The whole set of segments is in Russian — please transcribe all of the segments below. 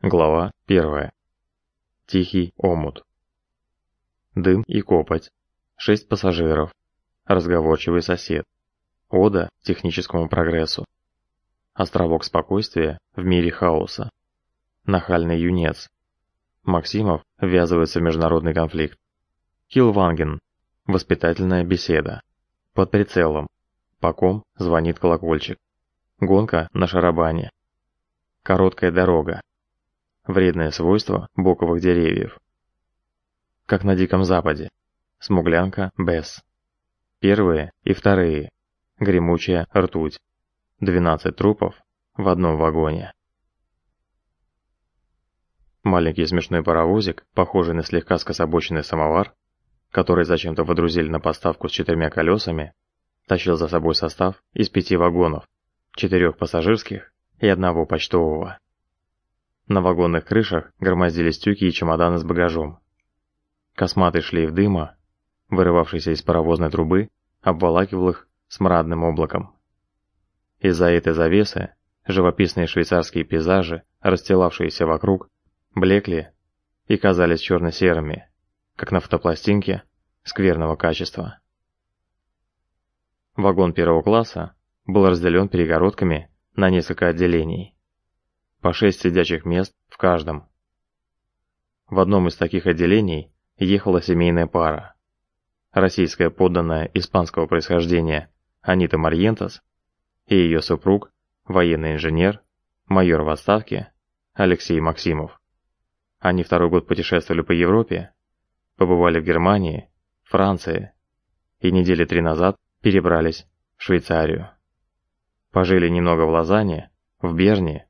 Глава 1. Тихий омут. Дым и копоть. Шесть пассажиров. Разговорчивый сосед. Ода техническому прогрессу. Островок спокойствия в мире хаоса. Нахальный юнец. Максимов ввязывается в международный конфликт. Килванген. Воспитательная беседа. Под прицелом. По ком звонит колокольчик. Гонка на шарабане. Короткая дорога. Вредное свойство боковых деревьев. Как на Диком Западе. Смуглянка Бесс. Первые и вторые. Гремучая ртуть. 12 трупов в одном вагоне. Маленький смешной паровозик, похожий на слегка скособоченный самовар, который зачем-то водрузили на подставку с четырьмя колесами, тащил за собой состав из пяти вагонов, четырех пассажирских и одного почтового. На вагонных крышах громоздились тюки и чемоданы с багажом. Косматый шлейф дыма, вырывавшийся из паровозной трубы, обволакивал их смрадным облаком. Из-за этой завесы живописные швейцарские пейзажи, расстилавшиеся вокруг, блекли и казались черно-серыми, как на фотопластинке скверного качества. Вагон первого класса был разделен перегородками на несколько отделений по шесть сидячих мест в каждом. В одном из таких отделений ехала семейная пара. Российская подданная испанского происхождения Анита Марьентас и ее супруг, военный инженер, майор в отставке Алексей Максимов. Они второй год путешествовали по Европе, побывали в Германии, Франции и недели три назад перебрались в Швейцарию. Пожили немного в Лозанне, в Берне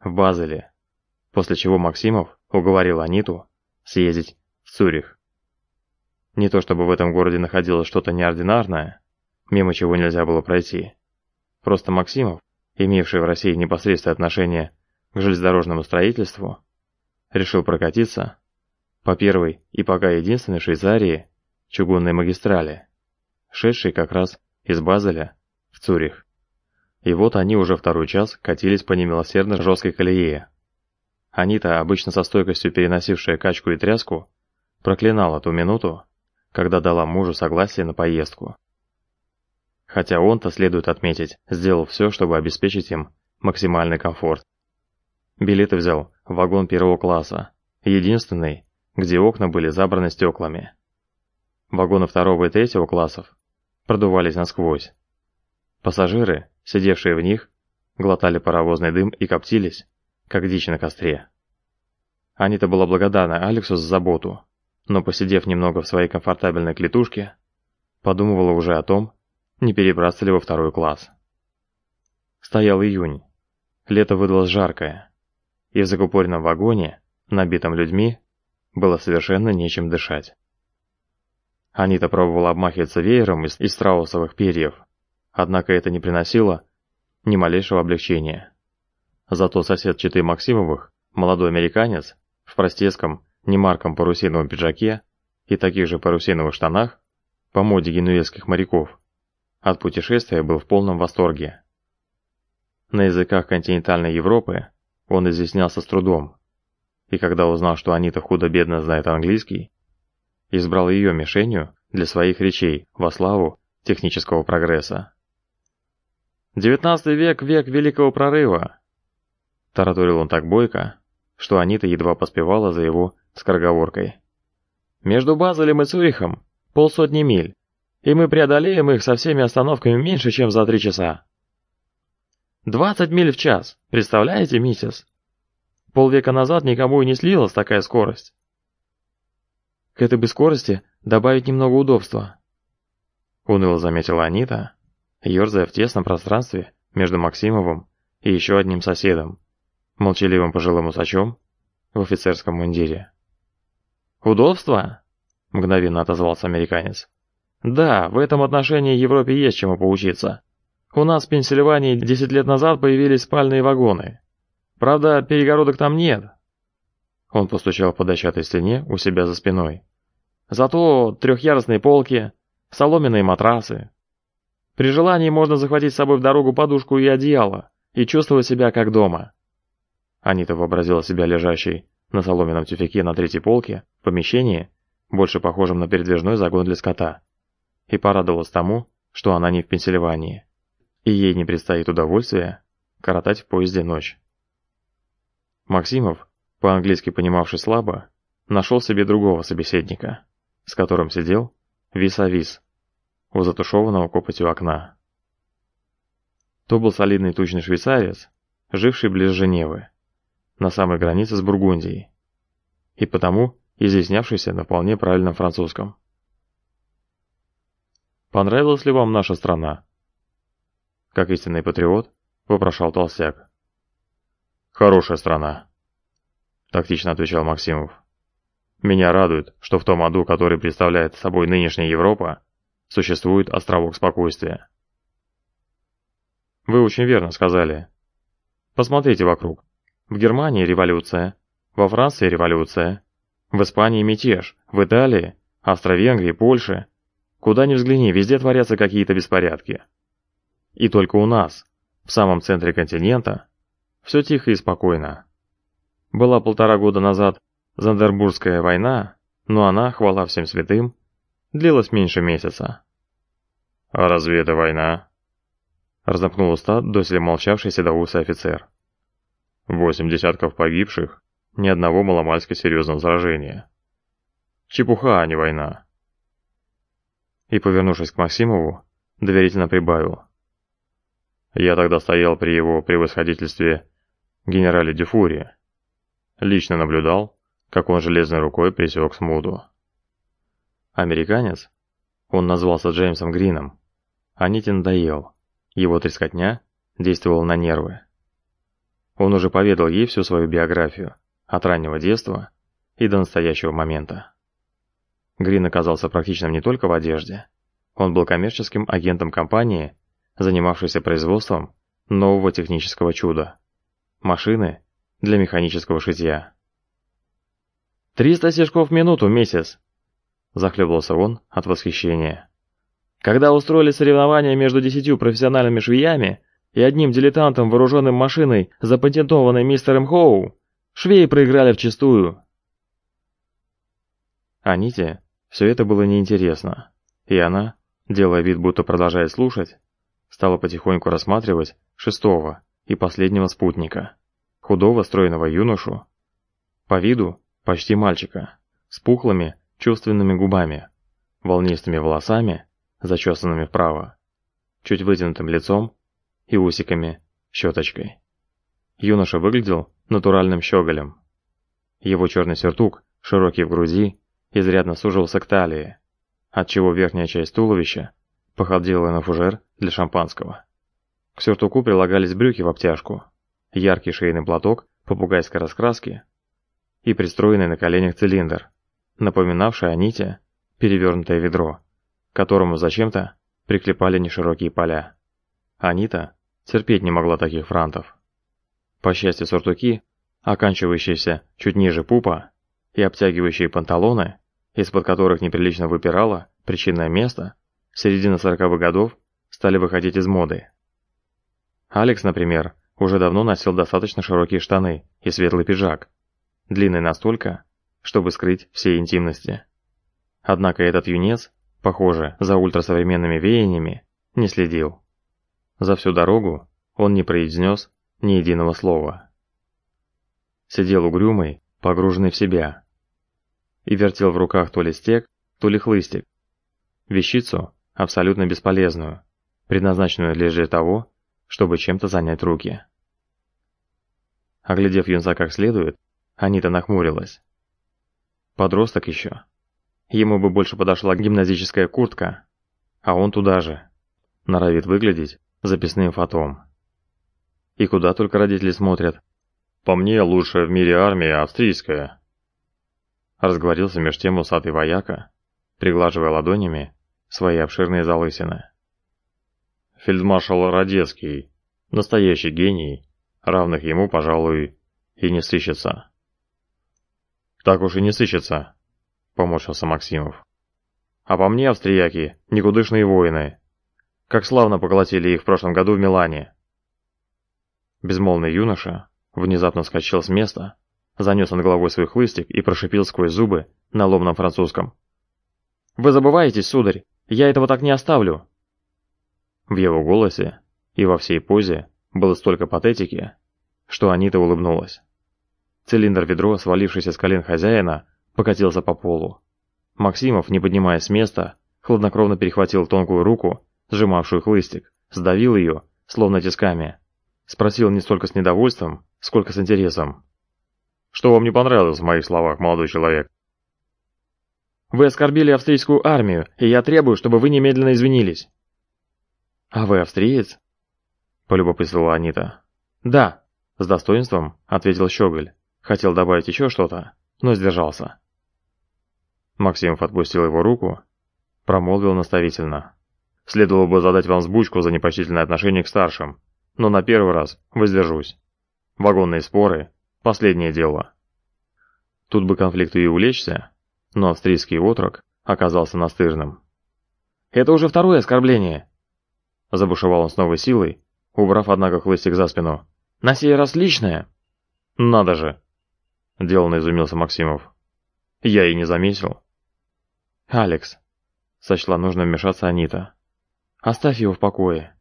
в Базеле, после чего Максимов уговорил Аниту съездить в Цюрих. Не то чтобы в этом городе находилось что-то неординарное, мимо чего нельзя было пройти. Просто Максимов, имевший в России непосредственное отношение к железнодорожному строительству, решил прокатиться по первой и пока единственной в Швейцарии чугунной магистрали, шедшей как раз из Базеля в Цюрих. И вот они уже второй час катились по немилосердно жесткой колее. Анита, обычно со стойкостью переносившая качку и тряску, проклинала ту минуту, когда дала мужу согласие на поездку. Хотя он-то, следует отметить, сделал все, чтобы обеспечить им максимальный комфорт. Билеты взял в вагон первого класса, единственный, где окна были забраны стеклами. Вагоны второго и третьего классов продувались насквозь. Пассажиры, сидевшие в них, глотали паровозный дым и коптились, как дичь на костре. Анита была благодарна Алексу за заботу, но посидев немного в своей комфортабельной клетушке, подумывала уже о том, не перебраться ли во второй класс. Стоял июнь. Лето выдалось жаркое, и в закупоренном вагоне, набитом людьми, было совершенно нечем дышать. Анита пробовала обмахиваться веером из, из страусовых перьев, Однако это не приносило ни малейшего облегчения. Зато сосед Читы Максимовых, молодой американец, в простецком, немарком парусиновом пиджаке и таких же парусиновых штанах, по моде генуэзских моряков, от путешествия был в полном восторге. На языках континентальной Европы он изъяснялся с трудом, и когда узнал, что Анита худо-бедно знает английский, избрал ее мишенью для своих речей во славу технического прогресса. Девятнадцатый век – век Великого Прорыва. Тараторил он так бойко, что Анита едва поспевала за его скороговоркой. Между Базелем и Цюрихом полсотни миль, и мы преодолеем их со всеми остановками меньше, чем за три часа. Двадцать миль в час, представляете, миссис? Полвека назад никому и не слилась такая скорость. К этой бы скорости добавить немного удобства. Уныло заметила Анита, ерзая в тесном пространстве между Максимовым и еще одним соседом, молчаливым пожилым усачом в офицерском мундире. «Удобство?» — мгновенно отозвался американец. «Да, в этом отношении Европе есть чему поучиться. У нас в Пенсильвании десять лет назад появились спальные вагоны. Правда, перегородок там нет». Он постучал по дощатой стене у себя за спиной. «Зато трехъярусные полки, соломенные матрасы, при желании можно захватить с собой в дорогу подушку и одеяло и чувствовать себя как дома. Анита вообразила себя лежащей на соломенном тюфяке на третьей полке в помещении, больше похожем на передвижной загон для скота, и порадовалась тому, что она не в Пенсильвании, и ей не предстоит удовольствие коротать в поезде ночь. Максимов, по-английски понимавший слабо, нашел себе другого собеседника, с которым сидел вис-а-вис у затушеванного копотью окна. То был солидный тучный швейцарец, живший близ Женевы, на самой границе с Бургундией, и потому изъяснявшийся на вполне правильном французском. «Понравилась ли вам наша страна?» Как истинный патриот, вопрошал Толстяк. «Хорошая страна», — тактично отвечал Максимов. «Меня радует, что в том аду, который представляет собой нынешняя Европа, существует островок спокойствия». «Вы очень верно сказали. Посмотрите вокруг. В Германии революция, во Франции революция, в Испании мятеж, в Италии, Австро-Венгрии, Польше. Куда ни взгляни, везде творятся какие-то беспорядки. И только у нас, в самом центре континента, все тихо и спокойно. Была полтора года назад Зандербургская война, но она, хвала всем святым, длилась меньше месяца. «А разве это война?» Разомкнул уста доселе молчавший седоусый офицер. Восемь десятков погибших, ни одного маломальски серьезного сражения. Чепуха, а не война. И, повернувшись к Максимову, доверительно прибавил. Я тогда стоял при его превосходительстве генерале Дюфури. Лично наблюдал, как он железной рукой пресек смуду. Американец, он назвался Джеймсом Грином, Аните надоел. Его трескотня действовала на нервы. Он уже поведал ей всю свою биографию, от раннего детства и до настоящего момента. Грин оказался практичным не только в одежде. Он был коммерческим агентом компании, занимавшейся производством нового технического чуда – машины для механического шитья. «Триста стежков в минуту, месяц!» – захлебывался он от восхищения. «Когда устроили соревнования между десятью профессиональными швеями, и одним дилетантом, вооруженным машиной, запатентованной мистером Хоу, швеи проиграли вчистую. Аните все это было неинтересно, и она, делая вид, будто продолжает слушать, стала потихоньку рассматривать шестого и последнего спутника, худого стройного юношу, по виду почти мальчика, с пухлыми чувственными губами, волнистыми волосами, зачесанными вправо, чуть вытянутым лицом и усиками, щеточкой. Юноша выглядел натуральным щеголем. Его черный сюртук, широкий в груди, изрядно сужился к талии, отчего верхняя часть туловища походила на фужер для шампанского. К сюртуку прилагались брюки в обтяжку, яркий шейный платок попугайской раскраски и пристроенный на коленях цилиндр, напоминавший о нити перевернутое ведро, к которому зачем-то приклепали неширокие поля. Анита терпеть не могла таких франтов. По счастью, сортуки, оканчивающиеся чуть ниже пупа, и обтягивающие панталоны, из-под которых неприлично выпирало причинное место, в середине сороковых годов стали выходить из моды. Алекс, например, уже давно носил достаточно широкие штаны и светлый пиджак, длинный настолько, чтобы скрыть все интимности. Однако этот юнец, похоже, за ультрасовременными веяниями, не следил. За всю дорогу он не произнес ни единого слова. Сидел угрюмый, погруженный в себя, и вертел в руках то ли стек, то ли хлыстик. Вещицу абсолютно бесполезную, предназначенную лишь для того, чтобы чем-то занять руки. Оглядев юнца как следует, Анита нахмурилась. Подросток еще. Ему бы больше подошла гимназическая куртка, а он туда же. Норовит выглядеть записным фотом. И куда только родители смотрят. По мне, лучшая в мире армия австрийская. Разговорился меж тем усатый вояка, приглаживая ладонями свои обширные залысины. Фельдмаршал Радецкий, настоящий гений, равных ему, пожалуй, и не сыщется. Так уж и не сыщется, поморщился Максимов. А по мне, австрияки, никудышные воины, как славно поглотили их в прошлом году в Милане. Безмолвный юноша внезапно вскочил с места, занес над головой свой хлыстик и прошипел сквозь зубы на ломном французском. «Вы забываетесь, сударь, я этого так не оставлю!» В его голосе и во всей позе было столько патетики, что Анита улыбнулась. Цилиндр ведро, свалившийся с колен хозяина, покатился по полу. Максимов, не поднимаясь с места, хладнокровно перехватил тонкую руку, сжимавшую хлыстик, сдавил ее, словно тисками. Спросил не столько с недовольством, сколько с интересом. «Что вам не понравилось в моих словах, молодой человек?» «Вы оскорбили австрийскую армию, и я требую, чтобы вы немедленно извинились». «А вы австриец?» — полюбопытствовала Анита. «Да», — с достоинством ответил Щеголь. Хотел добавить еще что-то, но сдержался. Максимов отпустил его руку, промолвил наставительно. «Следовало бы задать вам сбучку за непочтительное отношение к старшим, но на первый раз воздержусь. Вагонные споры – последнее дело». Тут бы конфликту и улечься, но австрийский отрок оказался настырным. «Это уже второе оскорбление!» Забушевал он с новой силой, убрав, однако, хлыстик за спину. «На сей раз личное!» «Надо же!» Деланно изумился Максимов. Я и не заметил. Алекс, сочла нужно вмешаться Анита. Оставь его в покое.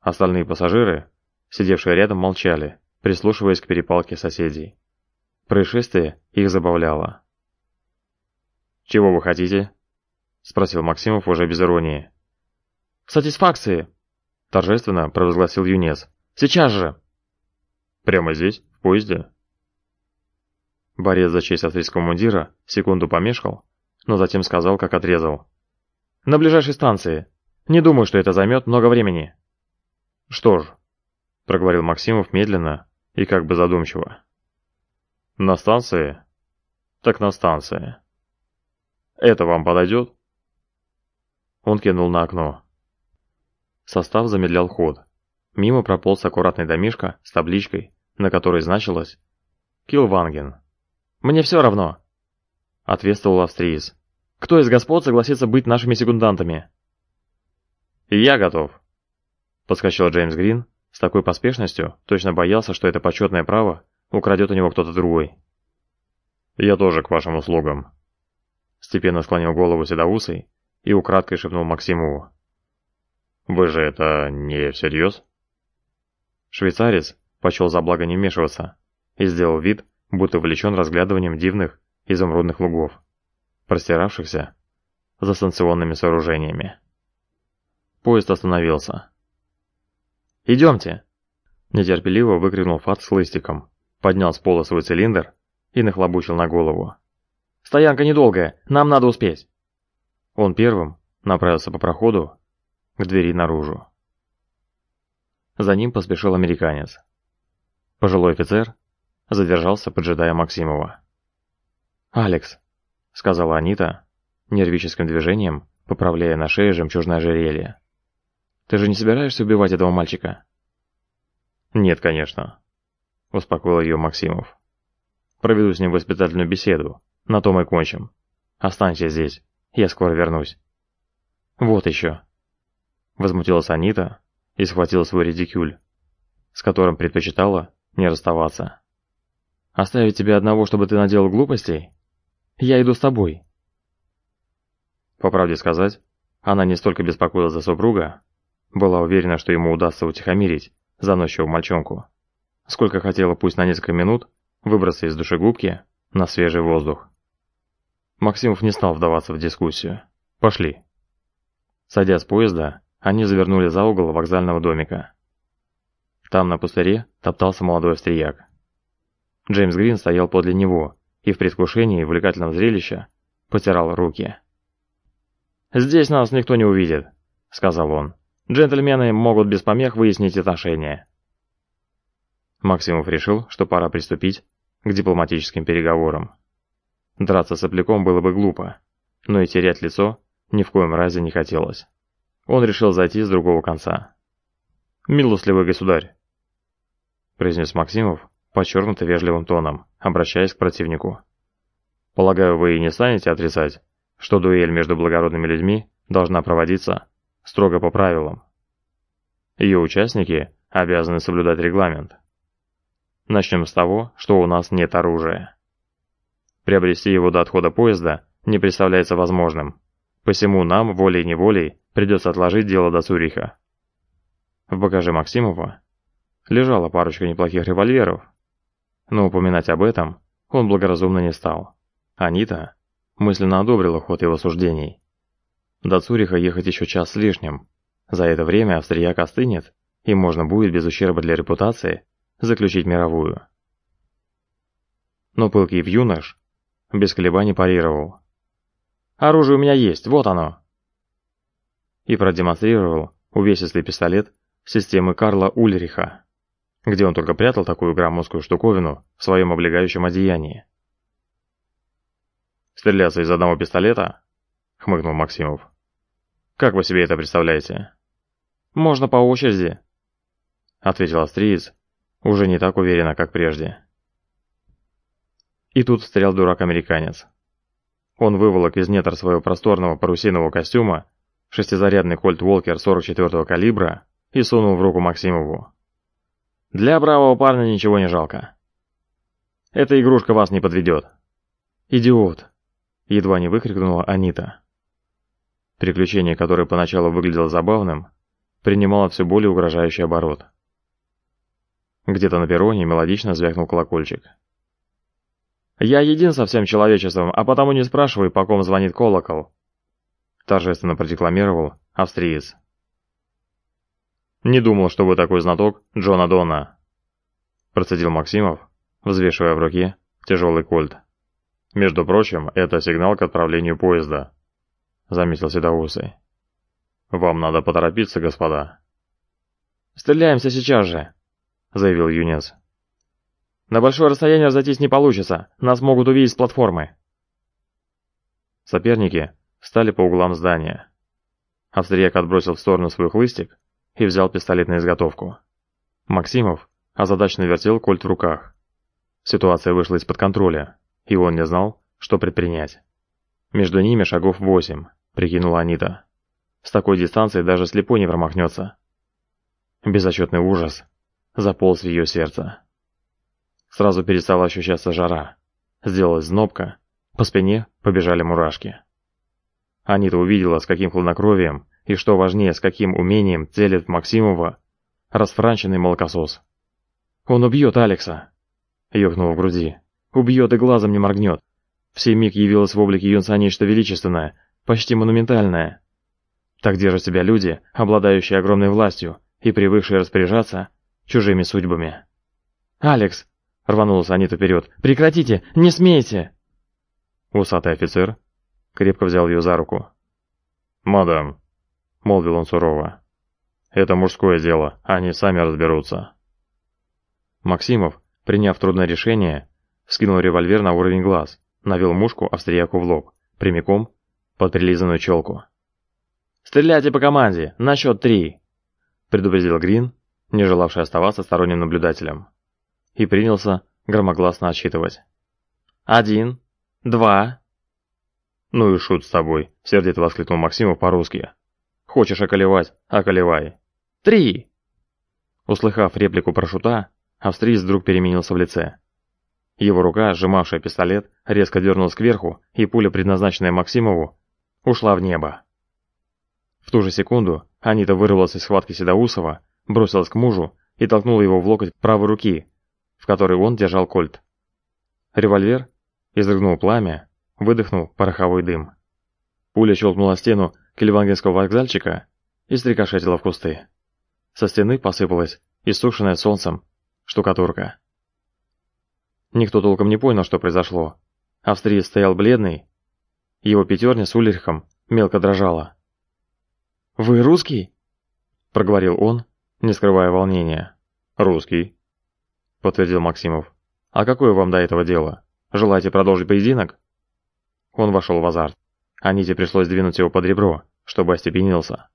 Остальные пассажиры, сидевшие рядом, молчали, прислушиваясь к перепалке соседей. Происшествие их забавляло. «Чего вы хотите?» — спросил Максимов уже без иронии. «Сатисфакции!» — торжественно провозгласил Юнец. «Сейчас же!» «Прямо здесь?» поезде?» Борец за честь австрийского мундира секунду помешкал, но затем сказал, как отрезал. «На ближайшей станции. Не думаю, что это займет много времени». «Что ж», — проговорил Максимов медленно и как бы задумчиво. «На станции? Так на станции. Это вам подойдет?» Он кинул на окно. Состав замедлял ход. Мимо прополз аккуратный домишка с табличкой на которой значилось «Килванген». «Мне все равно», — ответствовал австриец. «Кто из господ согласится быть нашими секундантами?» «Я готов», — подскочил Джеймс Грин с такой поспешностью, точно боялся, что это почетное право украдет у него кто-то другой. «Я тоже к вашим услугам», — степенно склонил голову седоусый и украдкой шепнул Максимову. «Вы же это не всерьез?» Швейцарец почел за благо не вмешиваться и сделал вид, будто увлечен разглядыванием дивных изумрудных лугов, простиравшихся за станционными сооружениями. Поезд остановился. «Идемте!» Нетерпеливо выкрикнул Фат с лыстиком, поднял с пола свой цилиндр и нахлобучил на голову. «Стоянка недолгая, нам надо успеть!» Он первым направился по проходу к двери наружу. За ним поспешил американец. Пожилой офицер задержался, поджидая Максимова. «Алекс», — сказала Анита, нервическим движением, поправляя на шее жемчужное ожерелье. «Ты же не собираешься убивать этого мальчика?» «Нет, конечно», — успокоил ее Максимов. «Проведу с ним воспитательную беседу, на том и кончим. Останься здесь, я скоро вернусь». «Вот еще», — возмутилась Анита и схватила свой редикюль, с которым предпочитала не расставаться. Оставить тебя одного, чтобы ты наделал глупостей? Я иду с тобой. По правде сказать, она не столько беспокоилась за супруга, была уверена, что ему удастся утихомирить заносчивую мальчонку, сколько хотела пусть на несколько минут выбраться из душегубки на свежий воздух. Максимов не стал вдаваться в дискуссию. Пошли. Садя с поезда, они завернули за угол вокзального домика. Там на пустыре топтался молодой австрияк. Джеймс Грин стоял подле него и в предвкушении увлекательного зрелища потирал руки. «Здесь нас никто не увидит», — сказал он. «Джентльмены могут без помех выяснить отношения». Максимов решил, что пора приступить к дипломатическим переговорам. Драться с сопляком было бы глупо, но и терять лицо ни в коем разе не хотелось. Он решил зайти с другого конца. «Милостливый государь, произнес Максимов подчеркнуто вежливым тоном, обращаясь к противнику. «Полагаю, вы и не станете отрицать, что дуэль между благородными людьми должна проводиться строго по правилам. Ее участники обязаны соблюдать регламент. Начнем с того, что у нас нет оружия. Приобрести его до отхода поезда не представляется возможным, посему нам, волей-неволей, придется отложить дело до Цюриха. В багаже Максимова лежала парочка неплохих револьверов, но упоминать об этом он благоразумно не стал. Анита мысленно одобрила ход его суждений. До Цюриха ехать еще час с лишним. За это время австрияк остынет, и можно будет без ущерба для репутации заключить мировую. Но пылкий юнош без колебаний парировал. «Оружие у меня есть, вот оно!» И продемонстрировал увесистый пистолет системы Карла Ульриха, где он только прятал такую громоздкую штуковину в своем облегающем одеянии. «Стреляться из одного пистолета?» — хмыкнул Максимов. Как вы себе это представляете? Можно по очереди, ответил австриец, уже не так уверенно, как прежде. И тут встрял дурак-американец. Он выволок из нетр своего просторного парусинового костюма шестизарядный кольт Волкер 44-го калибра и сунул в руку Максимову. Для бравого парня ничего не жалко. Эта игрушка вас не подведет. Идиот! Едва не выкрикнула Анита. Приключение, которое поначалу выглядело забавным, принимало все более угрожающий оборот. Где-то на перроне мелодично звякнул колокольчик. «Я един со всем человечеством, а потому не спрашивай, по ком звонит колокол», торжественно продекламировал австриец. «Не думал, что вы такой знаток Джона Дона», процедил Максимов, взвешивая в руке тяжелый кольт. «Между прочим, это сигнал к отправлению поезда» заметил Седоусый. «Вам надо поторопиться, господа». «Стреляемся сейчас же», — заявил юнец. «На большое расстояние разойтись не получится, нас могут увидеть с платформы». Соперники встали по углам здания. Австрияк отбросил в сторону свой хлыстик и взял пистолет на изготовку. Максимов озадаченно вертел кольт в руках. Ситуация вышла из-под контроля, и он не знал, что предпринять. Между ними шагов восемь, прикинула Анита. С такой дистанции даже слепой не промахнется. Безотчетный ужас заполз в ее сердце. Сразу перестала ощущаться жара. Сделалась знобка, по спине побежали мурашки. Анита увидела, с каким хладнокровием и, что важнее, с каким умением целит Максимова расфранченный молокосос. «Он убьет Алекса!» — ёкнуло в груди. «Убьет и глазом не моргнет!» В миг явилось в облике юнца нечто величественное, почти монументальное. Так держат себя люди, обладающие огромной властью и привыкшие распоряжаться чужими судьбами. «Алекс!» — рванулась Анита вперед. «Прекратите! Не смейте!» Усатый офицер крепко взял ее за руку. «Мадам!» — молвил он сурово. «Это мужское дело, они сами разберутся». Максимов, приняв трудное решение, вскинул револьвер на уровень глаз навел мушку австрияку в лоб, прямиком под прилизанную челку. «Стреляйте по команде! На счет три!» предупредил Грин, не желавший оставаться сторонним наблюдателем, и принялся громогласно отсчитывать. «Один, два...» «Ну и шут с тобой!» — сердито воскликнул Максимов по-русски. «Хочешь околевать? Околевай!» «Три!» Услыхав реплику про австриец вдруг переменился в лице. Его рука, сжимавшая пистолет, резко дернулась кверху, и пуля, предназначенная Максимову, ушла в небо. В ту же секунду Анита вырвалась из схватки Седоусова, бросилась к мужу и толкнула его в локоть правой руки, в которой он держал кольт. Револьвер изрыгнул пламя, выдохнул пороховой дым. Пуля щелкнула стену кельвангенского вокзальчика и стрикошетила в кусты. Со стены посыпалась иссушенная солнцем штукатурка. Никто толком не понял, что произошло. Австриец стоял бледный. Его пятерня с Ульрихом мелко дрожала. «Вы русский?» — проговорил он, не скрывая волнения. «Русский», — подтвердил Максимов. «А какое вам до этого дело? Желаете продолжить поединок?» Он вошел в азарт. Аните пришлось двинуть его под ребро, чтобы остепенился.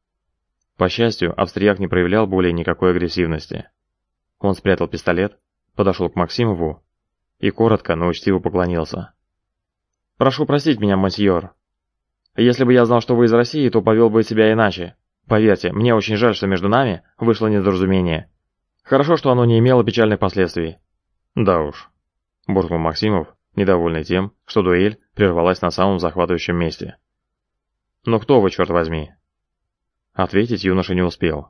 По счастью, австрияк не проявлял более никакой агрессивности. Он спрятал пистолет, подошел к Максимову и коротко, но учтиво поклонился. «Прошу простить меня, мосьер. Если бы я знал, что вы из России, то повел бы себя иначе. Поверьте, мне очень жаль, что между нами вышло недоразумение. Хорошо, что оно не имело печальных последствий. Да уж, буркнул Максимов, недовольный тем, что дуэль прервалась на самом захватывающем месте. «Но кто вы, черт возьми?» Ответить юноша не успел.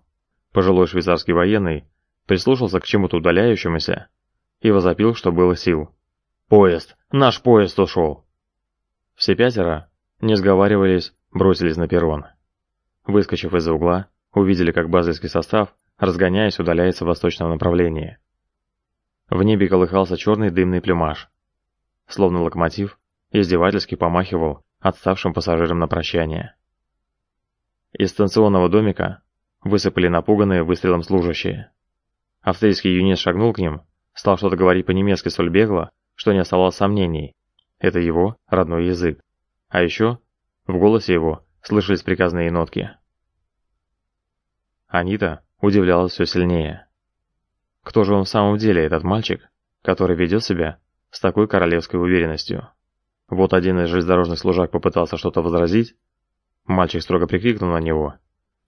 Пожилой швейцарский военный прислушался к чему-то удаляющемуся и возопил, что было сил. «Поезд! Наш поезд ушел!» Все пятеро, не сговаривались, бросились на перрон. Выскочив из-за угла, увидели, как базовский состав, разгоняясь, удаляется в восточном направлении. В небе колыхался черный дымный плюмаж. Словно локомотив, издевательски помахивал отставшим пассажирам на прощание. Из станционного домика высыпали напуганные выстрелом служащие. Австрийский юнец шагнул к ним, стал что-то говорить по-немецки столь бегло, что не оставалось сомнений. Это его родной язык. А еще в голосе его слышались приказные нотки. Анита удивлялась все сильнее. Кто же он в самом деле, этот мальчик, который ведет себя с такой королевской уверенностью? Вот один из железнодорожных служак попытался что-то возразить. Мальчик строго прикрикнул на него,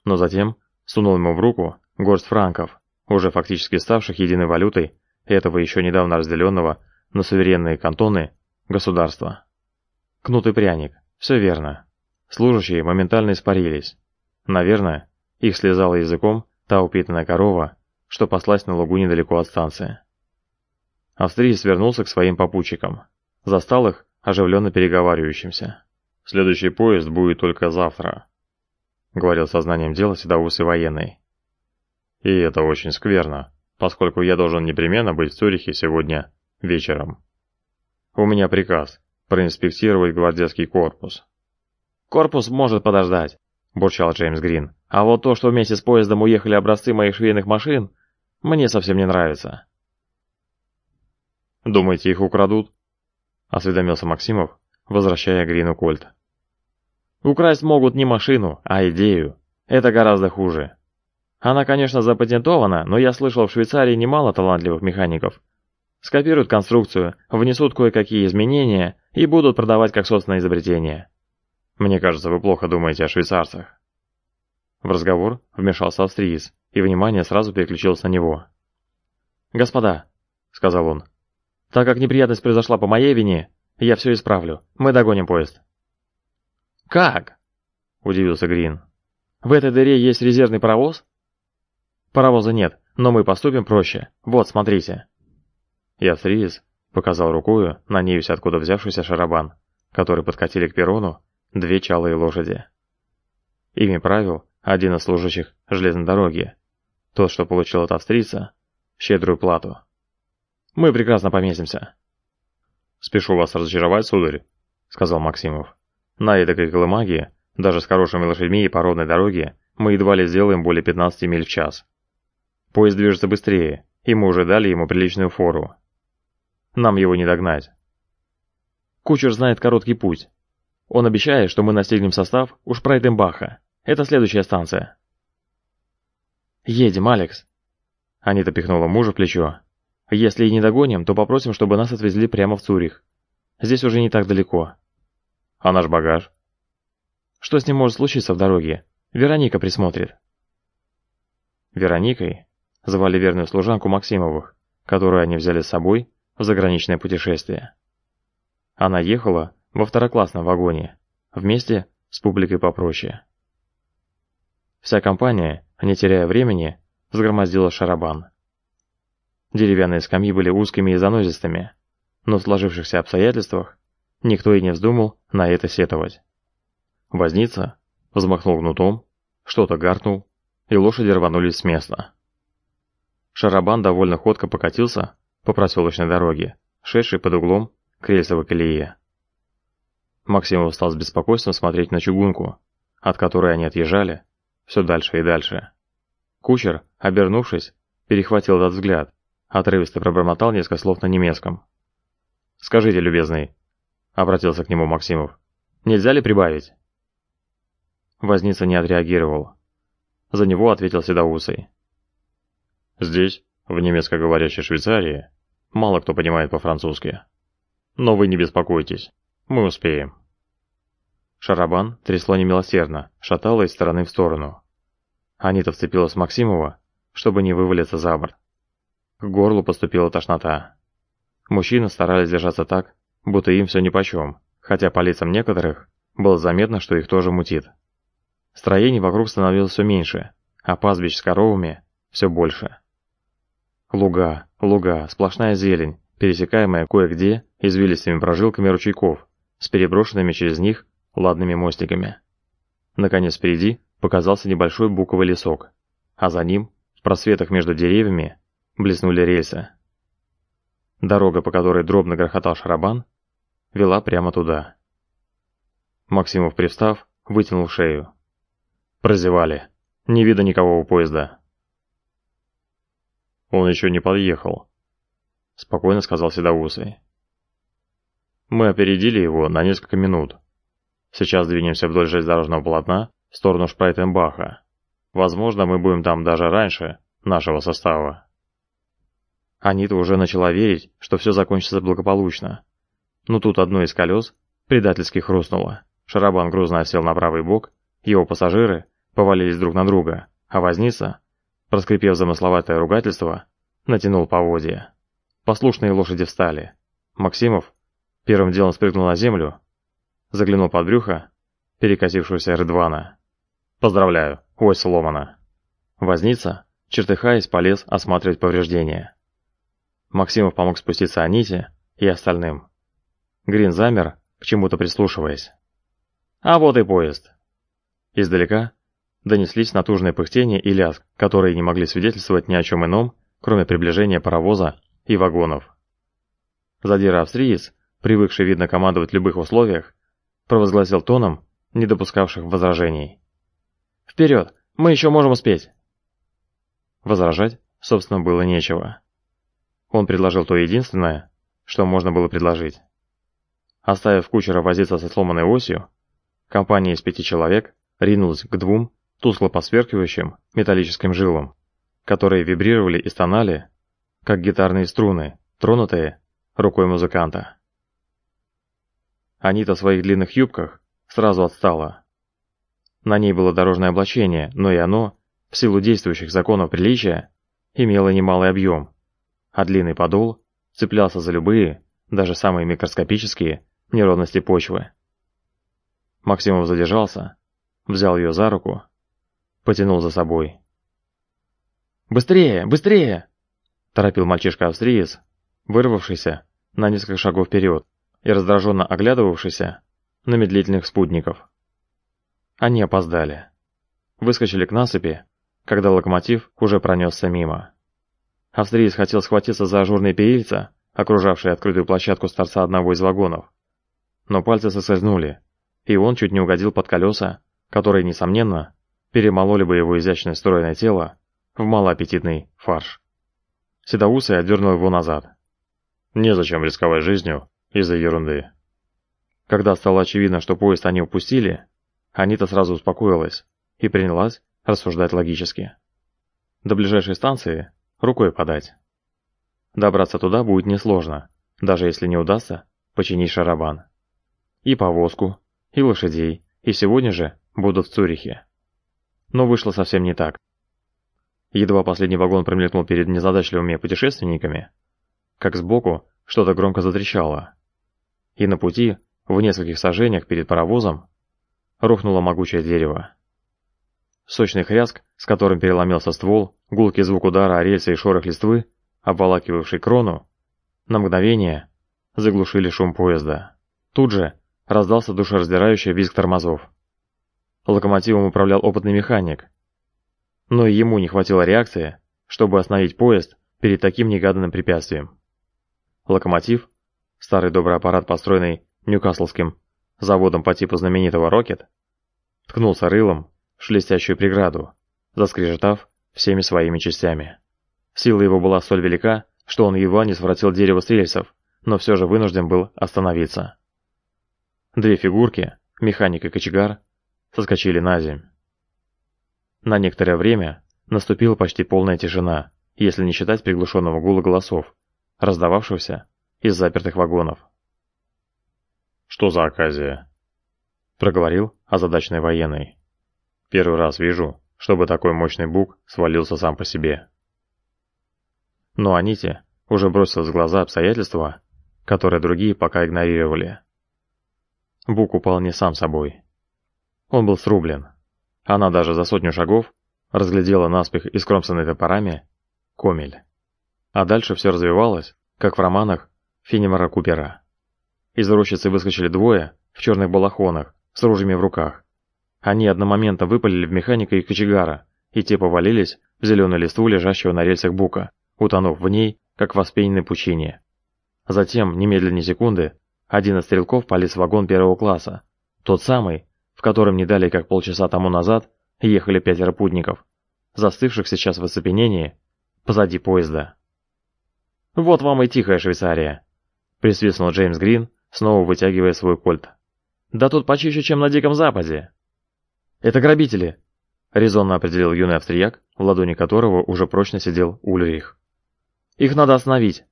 но затем сунул ему в руку горсть франков, уже фактически ставших единой валютой этого еще недавно разделенного на суверенные кантоны государства. Кнут и пряник, все верно. Служащие моментально испарились. Наверное, их слезала языком та упитанная корова, что паслась на лугу недалеко от станции. Австриец вернулся к своим попутчикам. Застал их оживленно переговаривающимся. «Следующий поезд будет только завтра», — говорил сознанием дела седоусый военный. «И это очень скверно, поскольку я должен непременно быть в Цюрихе сегодня вечером. У меня приказ проинспектировать гвардейский корпус». «Корпус может подождать», — бурчал Джеймс Грин. «А вот то, что вместе с поездом уехали образцы моих швейных машин, мне совсем не нравится». «Думаете, их украдут?» — осведомился Максимов, возвращая Грину кольт. Украсть могут не машину, а идею. Это гораздо хуже. Она, конечно, запатентована, но я слышал, в Швейцарии немало талантливых механиков. Скопируют конструкцию, внесут кое-какие изменения и будут продавать как собственное изобретение. Мне кажется, вы плохо думаете о швейцарцах. В разговор вмешался австриец, и внимание сразу переключилось на него. «Господа», — сказал он, — «так как неприятность произошла по моей вине, я все исправлю. Мы догоним поезд». «Как?» – удивился Грин. «В этой дыре есть резервный паровоз?» «Паровоза нет, но мы поступим проще. Вот, смотрите». И австриец показал рукою на неюсь откуда взявшийся шарабан, который подкатили к перрону две чалые лошади. Ими правил один из служащих железной дороги, тот, что получил от австрийца щедрую плату. «Мы прекрасно поместимся». «Спешу вас разочаровать, сударь», — сказал Максимов. На этой колымаге, даже с хорошими лошадьми и породной дороги, мы едва ли сделаем более 15 миль в час. Поезд движется быстрее, и мы уже дали ему приличную фору. Нам его не догнать. Кучер знает короткий путь. Он обещает, что мы настигнем состав у Шпрайтенбаха. Это следующая станция. «Едем, Алекс!» Анита пихнула мужа в плечо. «Если и не догоним, то попросим, чтобы нас отвезли прямо в Цюрих. Здесь уже не так далеко. А наш багаж? Что с ним может случиться в дороге? Вероника присмотрит. Вероникой звали верную служанку Максимовых, которую они взяли с собой в заграничное путешествие. Она ехала во второклассном вагоне, вместе с публикой попроще. Вся компания, не теряя времени, сгромоздила шарабан. Деревянные скамьи были узкими и занозистыми, но в сложившихся обстоятельствах Никто и не вздумал на это сетовать. Возница взмахнул гнутом, что-то гаркнул, и лошади рванулись с места. Шарабан довольно ходко покатился по проселочной дороге, шедшей под углом к рельсовой колее. Максимов стал с беспокойством смотреть на чугунку, от которой они отъезжали, все дальше и дальше. Кучер, обернувшись, перехватил этот взгляд, отрывисто пробормотал несколько слов на немецком. «Скажите, любезный, — обратился к нему Максимов. «Нельзя ли прибавить?» Возница не отреагировал. За него ответил Седоусый. «Здесь, в немецкоговорящей Швейцарии, мало кто понимает по-французски. Но вы не беспокойтесь, мы успеем». Шарабан трясло немилосердно, шатало из стороны в сторону. Анита вцепилась в Максимова, чтобы не вывалиться за борт. К горлу поступила тошнота. Мужчины старались держаться так, будто им все нипочем, хотя по лицам некоторых было заметно, что их тоже мутит. Строений вокруг становилось все меньше, а пастбищ с коровами все больше. Луга, луга, сплошная зелень, пересекаемая кое-где извилистыми прожилками ручейков, с переброшенными через них ладными мостиками. Наконец впереди показался небольшой буковый лесок, а за ним, в просветах между деревьями, блеснули рельсы. Дорога, по которой дробно грохотал шарабан, вела прямо туда. Максимов, привстав, вытянул шею. Прозевали. Не видно никого у поезда. Он еще не подъехал, спокойно сказал Седоусый. Мы опередили его на несколько минут. Сейчас двинемся вдоль железнодорожного полотна в сторону Шпрайтенбаха. Возможно, мы будем там даже раньше нашего состава. Анита уже начала верить, что все закончится благополучно. Но тут одно из колес предательски хрустнуло. Шарабан грузно осел на правый бок, его пассажиры повалились друг на друга, а возница, проскрипев замысловатое ругательство, натянул поводья. Послушные лошади встали. Максимов первым делом спрыгнул на землю, заглянул под брюхо перекосившегося Рыдвана. «Поздравляю, ось сломана». Возница, чертыхаясь, полез осматривать повреждения. Максимов помог спуститься Аните и остальным. Грин замер, к чему-то прислушиваясь. «А вот и поезд!» Издалека донеслись натужные пыхтения и лязг, которые не могли свидетельствовать ни о чем ином, кроме приближения паровоза и вагонов. Задира австриец, привыкший видно командовать в любых условиях, провозгласил тоном, не допускавших возражений. «Вперед! Мы еще можем успеть!» Возражать, собственно, было нечего. Он предложил то единственное, что можно было предложить. Оставив кучера возиться со сломанной осью, компания из пяти человек ринулась к двум тускло посверкивающим металлическим жилам, которые вибрировали и стонали, как гитарные струны, тронутые рукой музыканта. Анита в своих длинных юбках сразу отстала. На ней было дорожное облачение, но и оно, в силу действующих законов приличия, имело немалый объем, а длинный подол цеплялся за любые, даже самые микроскопические, неровности почвы. Максимов задержался, взял ее за руку, потянул за собой. «Быстрее! Быстрее!» – торопил мальчишка-австриец, вырвавшийся на несколько шагов вперед и раздраженно оглядывавшийся на медлительных спутников. Они опоздали. Выскочили к насыпи, когда локомотив уже пронесся мимо. Австриец хотел схватиться за ажурные перильца, окружавшие открытую площадку с торца одного из вагонов. Но пальцы соскользнули, и он чуть не угодил под колеса, которые, несомненно, перемололи бы его изящное стройное тело в малоаппетитный фарш. Седоусый отдернул его назад. Незачем рисковать жизнью из-за ерунды. Когда стало очевидно, что поезд они упустили, Анита сразу успокоилась и принялась рассуждать логически. До ближайшей станции рукой подать. Добраться туда будет несложно, даже если не удастся починить шарабан. И повозку, и лошадей, и сегодня же будут в Цюрихе. Но вышло совсем не так. Едва последний вагон промелькнул перед незадачливыми путешественниками, как сбоку что-то громко затрещало. И на пути, в нескольких сажениях перед паровозом, рухнуло могучее дерево. Сочный хряск, с которым переломился ствол, гулкий звук удара о рельсы и шорох листвы, обволакивавший крону, на мгновение заглушили шум поезда. Тут же раздался душераздирающий визг тормозов. Локомотивом управлял опытный механик, но и ему не хватило реакции, чтобы остановить поезд перед таким негаданным препятствием. Локомотив, старый добрый аппарат, построенный Ньюкаслским заводом по типу знаменитого «Рокет», ткнулся рылом в шелестящую преграду, заскрежетав всеми своими частями. Сила его была столь велика, что он едва не своротил дерево с рельсов, но все же вынужден был остановиться. Две фигурки, механик и кочегар, соскочили на землю. На некоторое время наступила почти полная тишина, если не считать приглушенного гула голосов, раздававшегося из запертых вагонов. «Что за оказия?» — проговорил озадаченный военный. «Первый раз вижу, чтобы такой мощный бук свалился сам по себе». Но Аните уже бросилось в глаза обстоятельства, которые другие пока игнорировали. Бук упал не сам собой. Он был срублен. Она даже за сотню шагов разглядела наспех искромсанный топорами комель. А дальше все развивалось, как в романах Финемара Купера. Из рощицы выскочили двое в черных балахонах с ружьями в руках. Они одномоментно выпалили в механика и кочегара, и те повалились в зеленую листву лежащего на рельсах бука, утонув в ней, как в воспененной пучине. Затем, немедленно секунды, один из стрелков полез в вагон первого класса, тот самый, в котором не далее как полчаса тому назад ехали пятеро путников, застывших сейчас в оцепенении позади поезда. «Вот вам и тихая Швейцария», — присвистнул Джеймс Грин, снова вытягивая свой кольт. «Да тут почище, чем на Диком Западе». «Это грабители», — резонно определил юный австрияк, в ладони которого уже прочно сидел Ульрих. «Их надо остановить».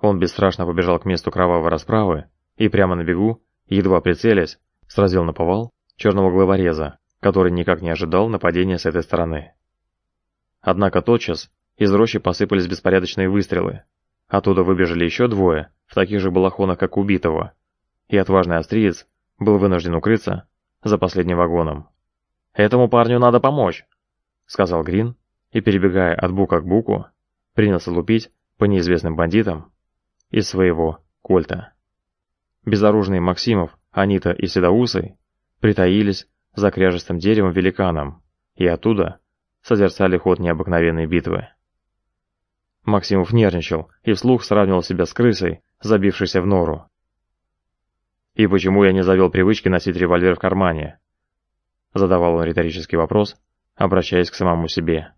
Он бесстрашно побежал к месту кровавой расправы и прямо на бегу, едва прицелясь, сразил на повал черного главореза, который никак не ожидал нападения с этой стороны. Однако тотчас из рощи посыпались беспорядочные выстрелы. Оттуда выбежали еще двое, в таких же балахонах, как убитого, и отважный австриец был вынужден укрыться за последним вагоном. «Этому парню надо помочь», — сказал Грин, и, перебегая от бука к буку, принялся лупить по неизвестным бандитам из своего кольта. Безоружные Максимов, Анита и Седоусый притаились за кряжестым деревом великаном и оттуда созерцали ход необыкновенной битвы. Максимов нервничал и вслух сравнивал себя с крысой, забившейся в нору. «И почему я не завел привычки носить револьвер в кармане?» Задавал он риторический вопрос, обращаясь к самому себе.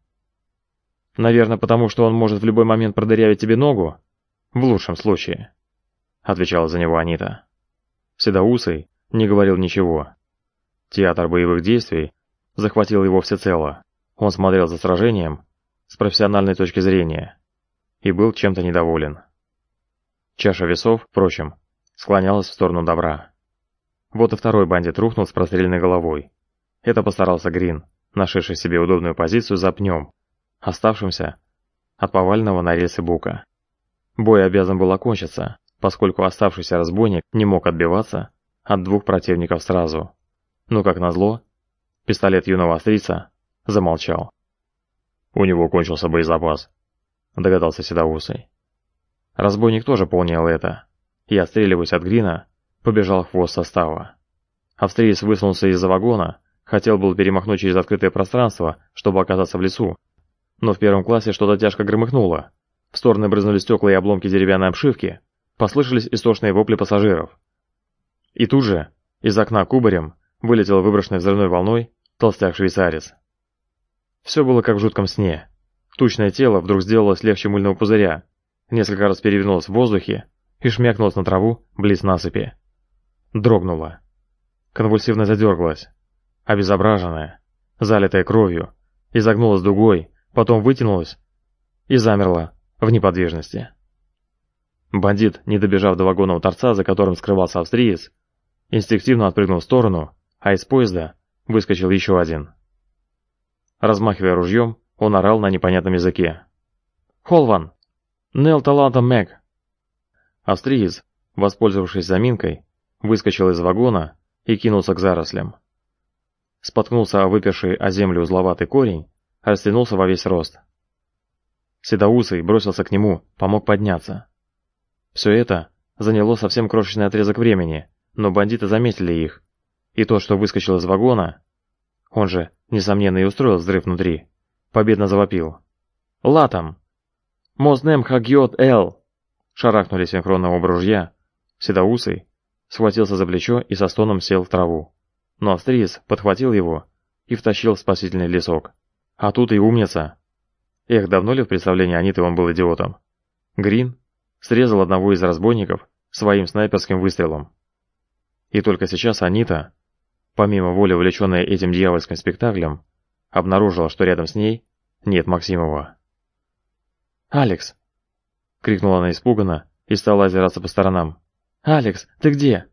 «Наверное, потому что он может в любой момент продырявить тебе ногу? В лучшем случае», — отвечала за него Анита. Седоусый не говорил ничего. Театр боевых действий захватил его всецело. Он смотрел за сражением с профессиональной точки зрения и был чем-то недоволен. Чаша весов, впрочем, склонялась в сторону добра. Вот и второй бандит рухнул с простреленной головой. Это постарался Грин, нашедший себе удобную позицию за пнем, оставшимся от повального на рельсы бука. Бой обязан был окончиться, поскольку оставшийся разбойник не мог отбиваться от двух противников сразу. Но, как назло, пистолет юного австрийца замолчал. У него кончился боезапас, догадался Седоусый. Разбойник тоже понял это, и, отстреливаясь от Грина, побежал в хвост состава. Австриец высунулся из-за вагона, хотел был перемахнуть через открытое пространство, чтобы оказаться в лесу, но в первом классе что-то тяжко громыхнуло. В стороны брызнули стекла и обломки деревянной обшивки, послышались истошные вопли пассажиров. И тут же, из окна кубарем, вылетел выброшенный взрывной волной толстяк-швейцарец. Все было как в жутком сне. Тучное тело вдруг сделалось легче мыльного пузыря, несколько раз перевернулось в воздухе и шмякнулось на траву близ насыпи. Дрогнуло. Конвульсивно задергалось. Обезображенное, залитое кровью, изогнулось дугой, потом вытянулось и замерло в неподвижности. Бандит, не добежав до вагонного торца, за которым скрывался австриец, инстинктивно отпрыгнул в сторону, а из поезда выскочил еще один. Размахивая ружьем, он орал на непонятном языке. «Холван! Нел таланта Мэг!» Австриец, воспользовавшись заминкой, выскочил из вагона и кинулся к зарослям. Споткнулся о выперший о землю узловатый корень, растянулся во весь рост. Седоусый бросился к нему, помог подняться. Все это заняло совсем крошечный отрезок времени, но бандиты заметили их, и тот, что выскочил из вагона, он же, несомненно, и устроил взрыв внутри, победно завопил. «Латом! Мознем хагьот эл!» Шарахнули синхронно оба ружья. Седоусый схватился за плечо и со стоном сел в траву. Но австриец подхватил его и втащил в спасительный лесок. А тут и умница. Эх, давно ли в представлении Аниты он был идиотом? Грин срезал одного из разбойников своим снайперским выстрелом. И только сейчас Анита, помимо воли увлеченная этим дьявольским спектаклем, обнаружила, что рядом с ней нет Максимова. «Алекс!» — крикнула она испуганно и стала озираться по сторонам. «Алекс, ты где?»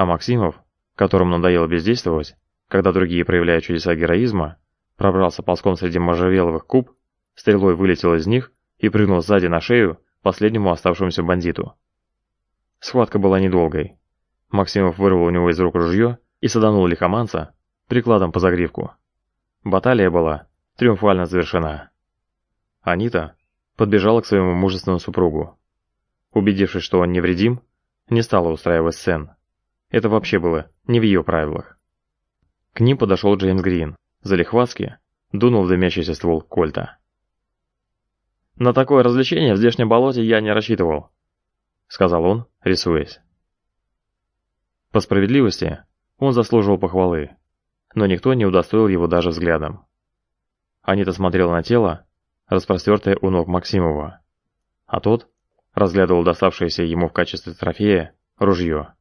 А Максимов, которому надоело бездействовать, когда другие проявляют чудеса героизма, пробрался ползком среди можжевеловых куб, стрелой вылетел из них и прыгнул сзади на шею последнему оставшемуся бандиту. Схватка была недолгой. Максимов вырвал у него из рук ружье и саданул лихоманца прикладом по загривку. Баталия была триумфально завершена. Анита подбежала к своему мужественному супругу. Убедившись, что он невредим, не стала устраивать сцен. Это вообще было не в ее правилах. К ним подошел Джеймс Грин, залихватски дунул в дымящийся ствол кольта. «На такое развлечение в здешнем болоте я не рассчитывал», — сказал он, рисуясь. По справедливости, он заслуживал похвалы, но никто не удостоил его даже взглядом. Анита смотрела на тело, распростертое у ног Максимова, а тот разглядывал доставшееся ему в качестве трофея ружье.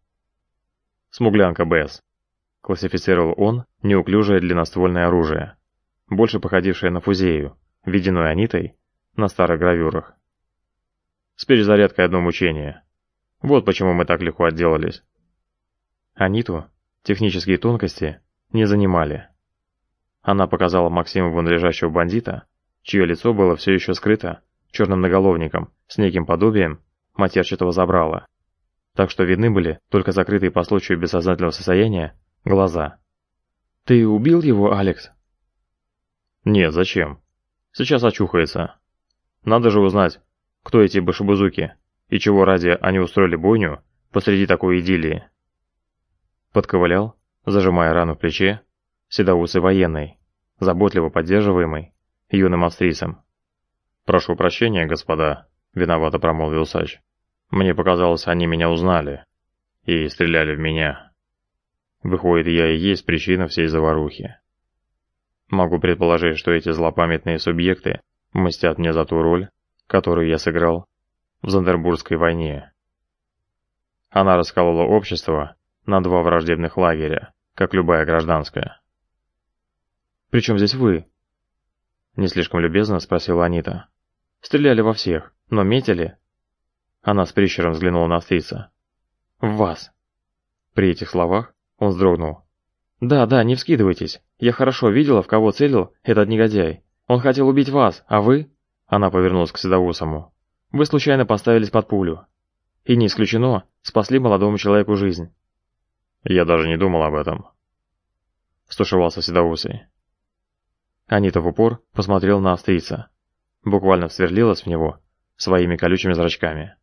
«Смуглянка Бэс», — классифицировал он неуклюжее длинноствольное оружие, больше походившее на фузею, виденную Анитой на старых гравюрах. С перезарядкой одно мучение. Вот почему мы так легко отделались. Аниту технические тонкости не занимали. Она показала Максимову лежащего бандита, чье лицо было все еще скрыто черным наголовником с неким подобием матерчатого забрала. Так что видны были только закрытые по случаю бессознательного состояния глаза. «Ты убил его, Алекс?» «Нет, зачем? Сейчас очухается. Надо же узнать, кто эти башебузуки и чего ради они устроили бойню посреди такой идиллии». Подковылял, зажимая рану в плече, седоусый военный, заботливо поддерживаемый юным австрийцем. «Прошу прощения, господа», — виновато промолвил Сач. «Мне показалось, они меня узнали и стреляли в меня. Выходит, я и есть причина всей заварухи. Могу предположить, что эти злопамятные субъекты мстят мне за ту роль, которую я сыграл в Зандербургской войне. Она расколола общество на два враждебных лагеря, как любая гражданская. «Причем здесь вы?» Не слишком любезно спросила Анита. «Стреляли во всех, но метили?» Она с прищером взглянула на австрийца. «В вас!» При этих словах он вздрогнул. «Да, да, не вскидывайтесь. Я хорошо видела, в кого целил этот негодяй. Он хотел убить вас, а вы...» Она повернулась к Седоусому. «Вы случайно поставились под пулю. И не исключено, спасли молодому человеку жизнь. Я даже не думал об этом. Стушевался Седоусый. Анита в упор посмотрел на австрийца. Буквально сверлилась в него своими колючими зрачками.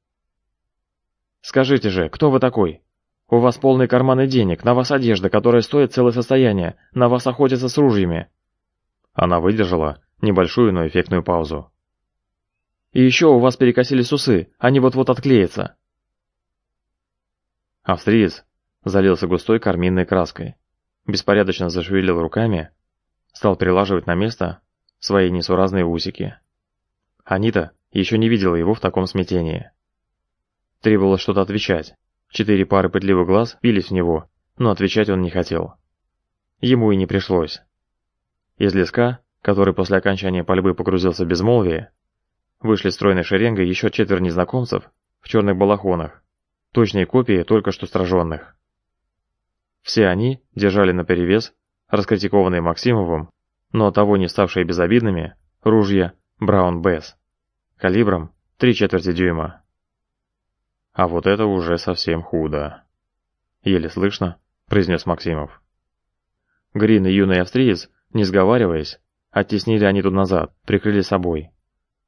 «Скажите же, кто вы такой? У вас полные карманы денег, на вас одежда, которая стоит целое состояние, на вас охотятся с ружьями». Она выдержала небольшую, но эффектную паузу. «И еще у вас перекосились усы, они вот-вот отклеятся». Австриец залился густой карминной краской, беспорядочно зашевелил руками, стал прилаживать на место свои несуразные усики. Анита еще не видела его в таком смятении. Требовалось что-то отвечать. Четыре пары пытливых глаз пились в него, но отвечать он не хотел. Ему и не пришлось. Из леска, который после окончания пальбы погрузился в безмолвие, вышли стройной шеренгой еще четверо незнакомцев в черных балахонах, точные копии только что сраженных. Все они держали наперевес, раскритикованные Максимовым, но того не ставшие безобидными, ружья Браун Бесс, калибром три четверти дюйма. А вот это уже совсем худо. Еле слышно, произнес Максимов. Грин и юный австриец, не сговариваясь, оттеснили они тут назад, прикрыли собой.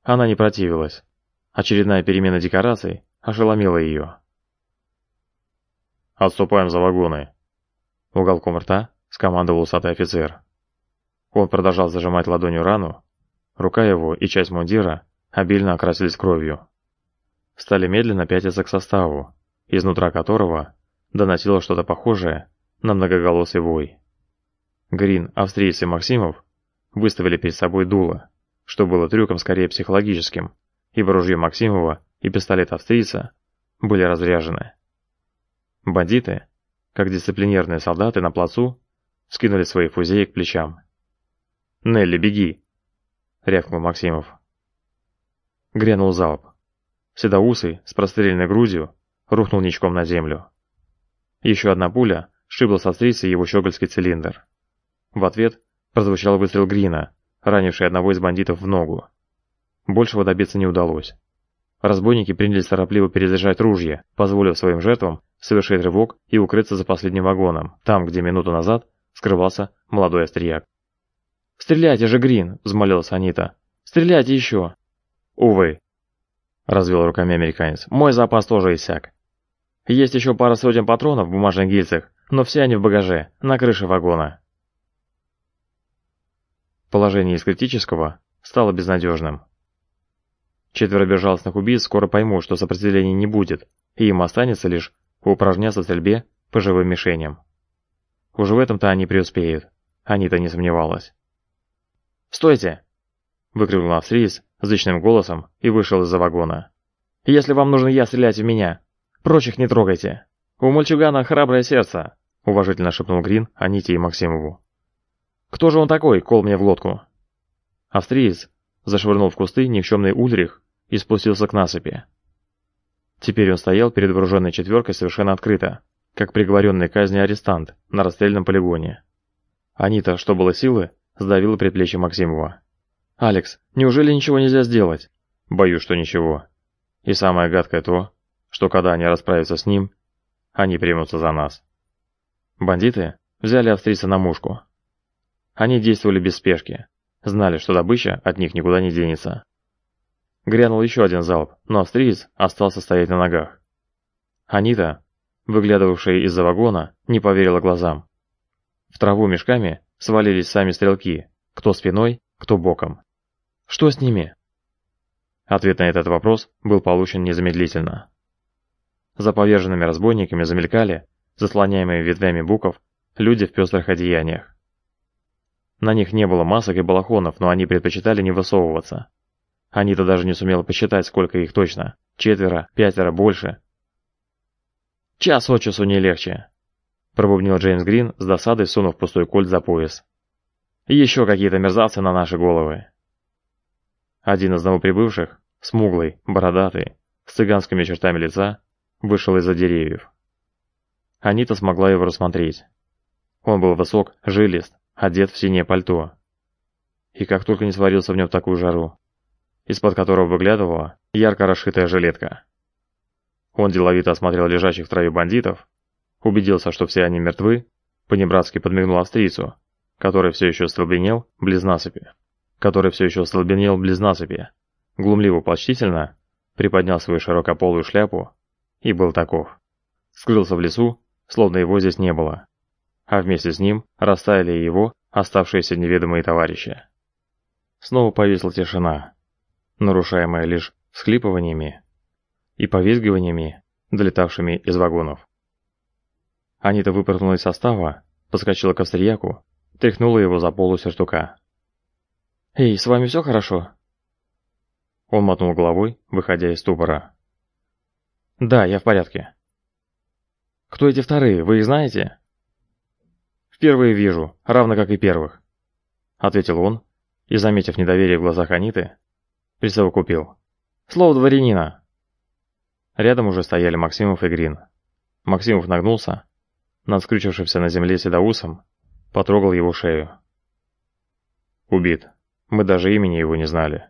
Она не противилась. Очередная перемена декораций ошеломила ее. «Отступаем за вагоны», Уголком рта скомандовал усатый офицер. Он продолжал зажимать ладонью рану. Рука его и часть мундира обильно окрасились кровью. Стали медленно пятиться к составу, изнутра которого доносило что-то похожее на многоголосый вой. Грин, австриец и Максимов выставили перед собой дуло, что было трюком скорее психологическим, ибо ружье Максимова и пистолет австрийца были разряжены. Бандиты, как дисциплинированные солдаты на плацу, скинули свои фузеи к плечам. «Нелли, беги!» — рявкнул Максимов. Грянул залп. Седоусый, с простреленной грудью, рухнул ничком на землю. Еще одна пуля сшибла с австрийца его щегольский цилиндр. В ответ прозвучал выстрел Грина, ранивший одного из бандитов в ногу. Большего добиться не удалось. Разбойники принялись торопливо перезаряжать ружья, позволив своим жертвам совершить рывок и укрыться за последним вагоном, там, где минуту назад скрывался молодой острияк. «Стреляйте же, Грин!» – взмолилась Анита. «Стреляйте еще!» «Увы!» – развел руками американец. «Мой запас тоже иссяк. Есть еще пара сотен патронов в бумажных гильзах, но все они в багаже, на крыше вагона». Положение из критического стало безнадежным. Четверо безжалостных убийц скоро поймут, что сопротивления не будет, и им останется лишь упражняться в стрельбе по живым мишеням. Уже в этом-то они преуспеют. Они-то не сомневалась. «Стойте!» — выкрикнул австриец зычным голосом и вышел из-за вагона. «Если вам нужно я, стрелять в меня! Прочих не трогайте! У мальчугана храброе сердце!» — уважительно шепнул Грин Аните и Максимову. «Кто же он такой, кол мне в лодку?» Австриец зашвырнул в кусты никчемный Ульрих и спустился к насыпи. Теперь он стоял перед вооруженной четверкой совершенно открыто, как приговоренный к казни арестант на расстрельном полигоне. Анита, что было силы, сдавила предплечье Максимова. «Алекс, неужели ничего нельзя сделать?» «Боюсь, что ничего. И самое гадкое то, что когда они расправятся с ним, они примутся за нас». Бандиты взяли австрийца на мушку. Они действовали без спешки, знали, что добыча от них никуда не денется. Грянул еще один залп, но австриец остался стоять на ногах. Анита, выглядывавшая из-за вагона, не поверила глазам. В траву мешками свалились сами стрелки, кто спиной, кто боком. Что с ними? Ответ на этот вопрос был получен незамедлительно. За поверженными разбойниками замелькали, заслоняемые ветвями буков, люди в пестрых одеяниях. На них не было масок и балахонов, но они предпочитали не высовываться. Анита даже не сумела посчитать, сколько их точно. Четверо, пятеро, больше. «Час от часу не легче», — пробубнил Джеймс Грин с досадой, сунув пустой кольт за пояс. «Еще какие-то мерзавцы на наши головы». Один из новоприбывших, смуглый, бородатый, с цыганскими чертами лица, вышел из-за деревьев. Анита смогла его рассмотреть. Он был высок, жилист, одет в синее пальто. И как только не сварился в нем такую жару, из-под которого выглядывала ярко расшитая жилетка. Он деловито осмотрел лежащих в траве бандитов, убедился, что все они мертвы, понебратски подмигнул австрийцу, который все еще остолбенел близ насыпи, который все еще остолбенел близ насыпи, глумливо почтительно приподнял свою широкополую шляпу и был таков. Скрылся в лесу, словно его здесь не было, а вместе с ним растаяли и его оставшиеся неведомые товарищи. Снова повисла тишина, нарушаемая лишь всхлипываниями и повизгиваниями, долетавшими из вагонов. Анита выпрыгнула из состава, подскочила к австрияку, тряхнула его за полу сюртука. «Эй, с вами все хорошо?» Он мотнул головой, выходя из ступора. «Да, я в порядке». «Кто эти вторые, вы их знаете?» «Впервые вижу, равно как и первых», — ответил он, и, заметив недоверие в глазах Аниты, присовокупил. «Слово дворянина!» Рядом уже стояли Максимов и Грин. Максимов нагнулся, над скрючившимся на земле седоусом, потрогал его шею. «Убит. Мы даже имени его не знали».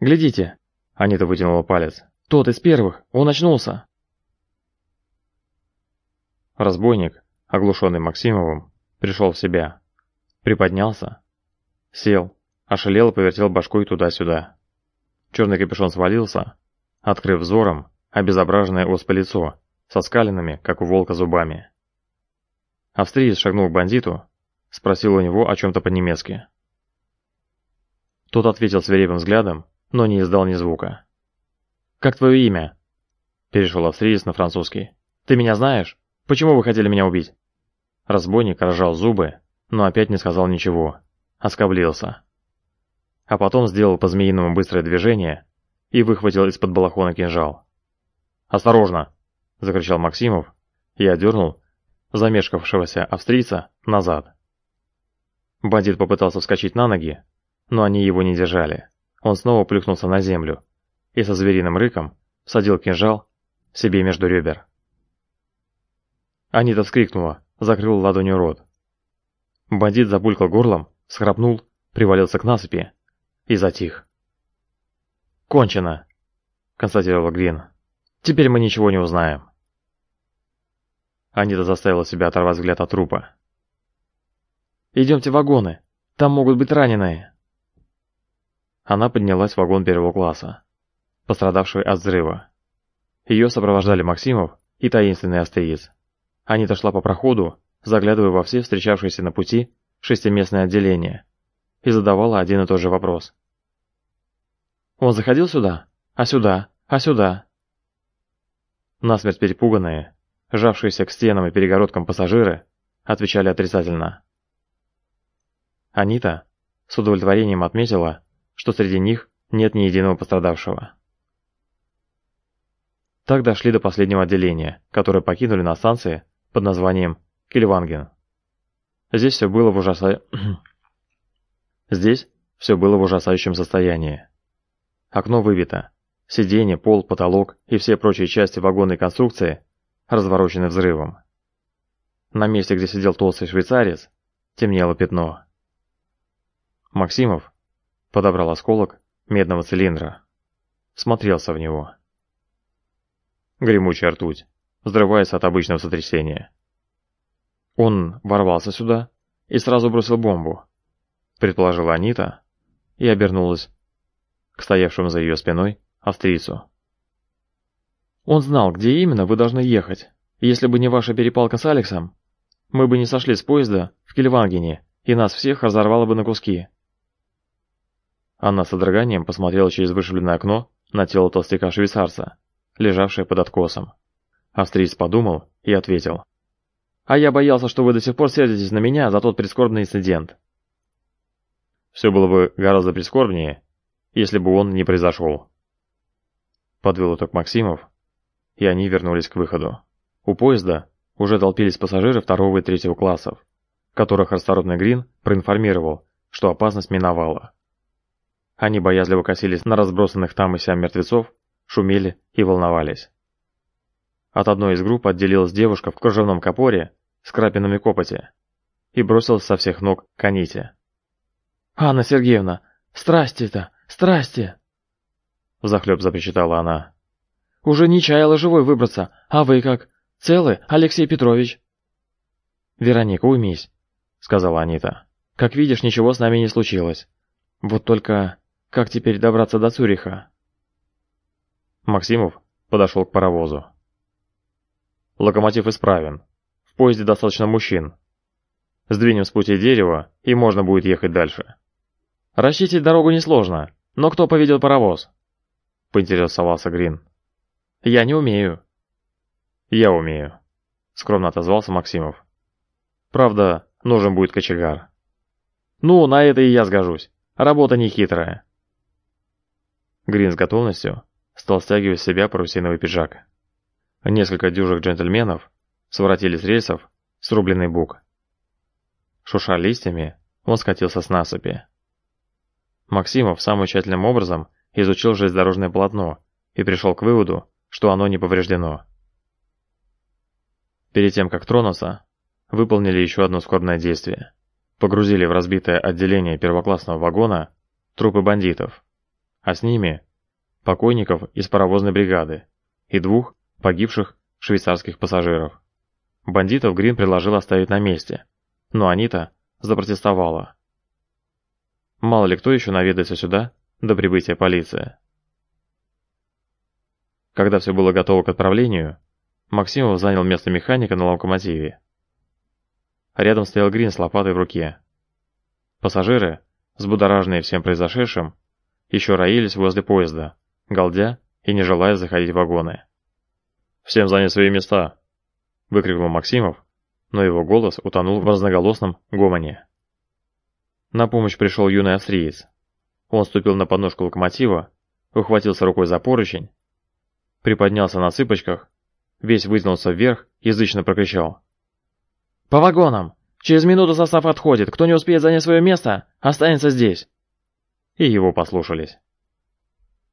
«Глядите!» — Анита вытянула палец. «Тот из первых! Он очнулся!» Разбойник, оглушенный Максимовым, пришел в себя. Приподнялся. Сел, ошалел и повертел башкой туда-сюда. Черный капюшон свалился, открыв взором обезображенное оспа лицо, со скаленными, как у волка, зубами. Австриец шагнул к бандиту, спросил у него о чем-то по-немецки. Тот ответил свирепым взглядом, но не издал ни звука. «Как твое имя?» Перешел австриец на французский. «Ты меня знаешь? Почему вы хотели меня убить?» Разбойник разжал зубы, но опять не сказал ничего. Оскоблился а потом сделал по-змеиному быстрое движение и выхватил из-под балахона кинжал. «Осторожно!» – закричал Максимов и одернул замешкавшегося австрийца назад. Бандит попытался вскочить на ноги, но они его не держали. Он снова плюхнулся на землю и со звериным рыком всадил кинжал себе между ребер. Анита вскрикнула, закрыл ладонью рот. Бандит забулькал горлом, схрапнул, привалился к насыпи и затих. кончено», — констатировал Грин. «Теперь мы ничего не узнаем». Анита заставила себя оторвать взгляд от трупа. «Идемте в вагоны, там могут быть раненые». Она поднялась в вагон первого класса, пострадавший от взрыва. Ее сопровождали Максимов и таинственный австриец. Анита шла по проходу, заглядывая во все встречавшиеся на пути шестиместные отделения, и задавала один и тот же вопрос. «Он заходил сюда? А сюда? А сюда?» Насмерть перепуганные, жавшиеся к стенам и перегородкам пассажиры, отвечали отрицательно. Анита с удовлетворением отметила, что среди них нет ни единого пострадавшего. Так дошли до последнего отделения, которое покинули на станции под названием Кильванген. Здесь все было в ужаса... Здесь все было в ужасающем состоянии. Окно выбито. Сиденье, пол, потолок и все прочие части вагонной конструкции разворочены взрывом. На месте, где сидел толстый швейцарец, темнело пятно. Максимов подобрал осколок медного цилиндра. Смотрелся в него. Гремучая ртуть, взрываясь от обычного сотрясения. Он ворвался сюда и сразу бросил бомбу, предположила Анита и обернулась к стоявшему за ее спиной австрийцу. Он знал, где именно вы должны ехать. Если бы не ваша перепалка с Алексом, мы бы не сошли с поезда в Кельвангене, и нас всех разорвало бы на куски. Она с содроганием посмотрела через вышибленное окно на тело толстяка-швейцарца, лежавшее под откосом. Австриец подумал и ответил. «А я боялся, что вы до сих пор сердитесь на меня за тот прискорбный инцидент». Все было бы гораздо прискорбнее, если бы он не произошел. Подвел итог Максимов, и они вернулись к выходу. У поезда уже толпились пассажиры второго и третьего классов, которых расторопный Грин проинформировал, что опасность миновала. Они боязливо косились на разбросанных там и сям мертвецов, шумели и волновались. От одной из групп отделилась девушка в кружевном капоре с крапинами копоти и бросилась со всех ног к Аните. «Анна Сергеевна, страсти-то, страсти!» Захлеб запричитала она. «Уже не чаяла живой выбраться, а вы как? Целы, Алексей Петрович?» «Вероника, уймись», — сказала Анита. «Как видишь, ничего с нами не случилось. Вот только как теперь добраться до Цюриха?» Максимов подошел к паровозу. «Локомотив исправен. В поезде достаточно мужчин. Сдвинем с пути дерево, и можно будет ехать дальше». «Расчистить дорогу несложно, но кто поведет паровоз?» — поинтересовался Грин. «Я не умею». «Я умею», — скромно отозвался Максимов. «Правда, нужен будет кочегар». «Ну, на это и я сгожусь. Работа не хитрая». Грин с готовностью стал стягивать с себя парусиновый пиджак. Несколько дюжих джентльменов своротили с рельсов срубленный бук. Шуша листьями, он скатился с насыпи. Максимов самым тщательным образом изучил железнодорожное полотно и пришел к выводу, что оно не повреждено. Перед тем, как тронуться, выполнили еще одно скорбное действие. Погрузили в разбитое отделение первоклассного вагона трупы бандитов, а с ними покойников из паровозной бригады и двух погибших швейцарских пассажиров. Бандитов Грин предложил оставить на месте, но Анита запротестовала. Мало ли кто еще наведается сюда до прибытия полиции. Когда все было готово к отправлению, Максимов занял место механика на локомотиве. Рядом стоял Грин с лопатой в руке. Пассажиры, взбудораженные всем произошедшим, еще роились возле поезда, галдя и не желая заходить в вагоны. «Всем занять свои места!» — выкрикнул Максимов, но его голос утонул в разноголосном гомоне. На помощь пришел юный австриец. Он ступил на подножку локомотива, ухватился рукой за поручень, приподнялся на цыпочках, весь вытянулся вверх, язычно прокричал. «По вагонам! Через минуту состав отходит, кто не успеет занять свое место, останется здесь!» И его послушались.